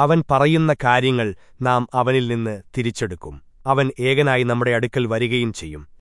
അവൻ പറയുന്ന കാര്യങ്ങൾ നാം അവനിൽ നിന്ന് തിരിച്ചെടുക്കും. അവൻ ഏകനായി നമ്മുടെ അടുക്കൽ വരികയും ചെയ്യും.